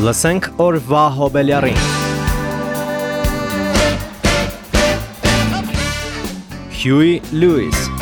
Լսենք օրվա հոբելյարին։ Huey Lewis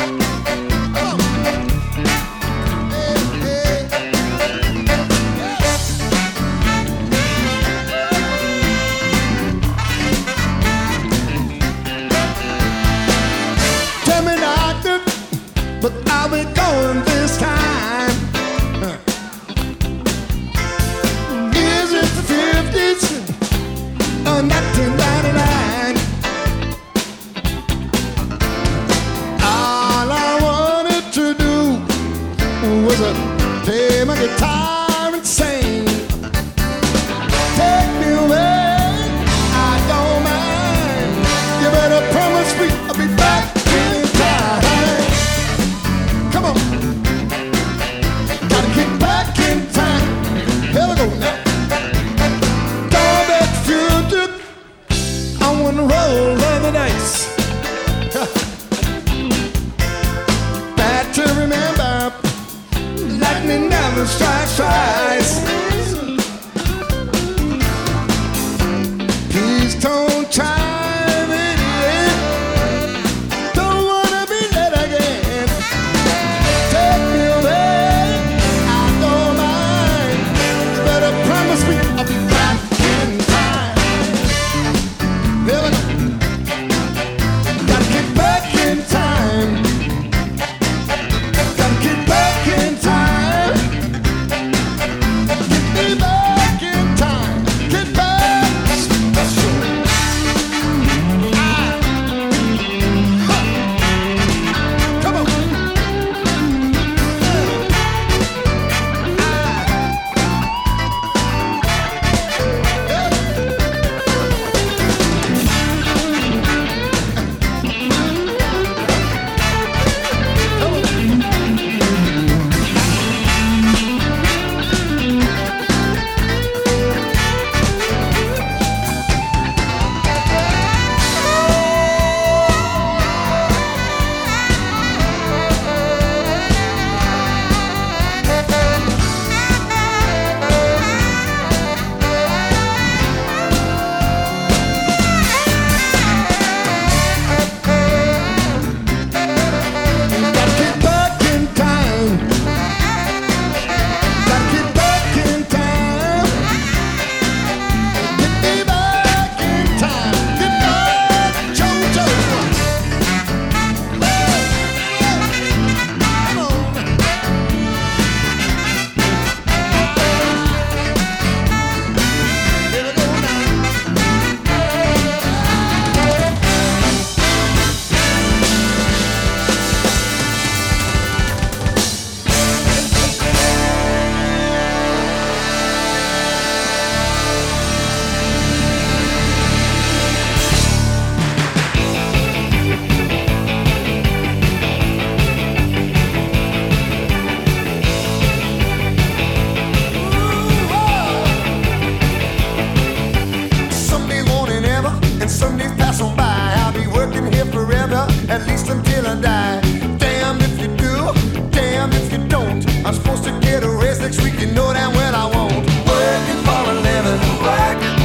ever, and some days pass on by. I'll be working here forever, at least until I die. Damn if you do, damn if you don't. I'm supposed to get a raise next week, you know damn well I won't. Working for a living, working,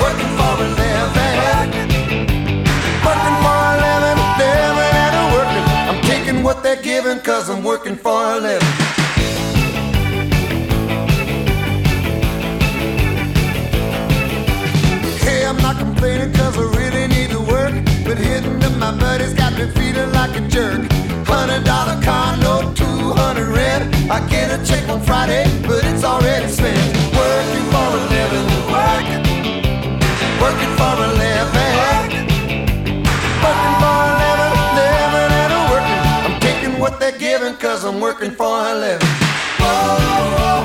working for a living, working for a living, living and working. I'm taking what they're giving, cause I'm working for a living. Me feeling like a jerk. Hundred dollar note, two hundred red. I get a check on Friday, but it's already spent. Working for a living, working, working for a living, working for a living, living and a working. I'm taking what they're giving cause I'm working for a living. Whoa, working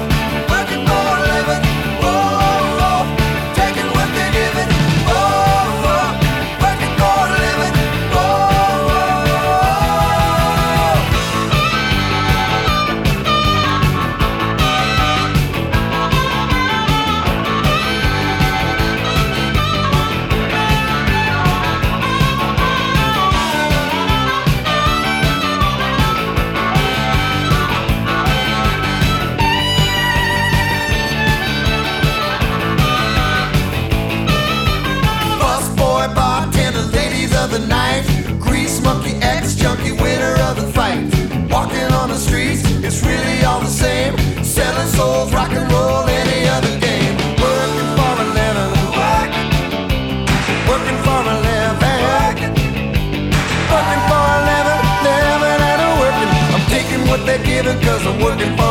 wasn't working for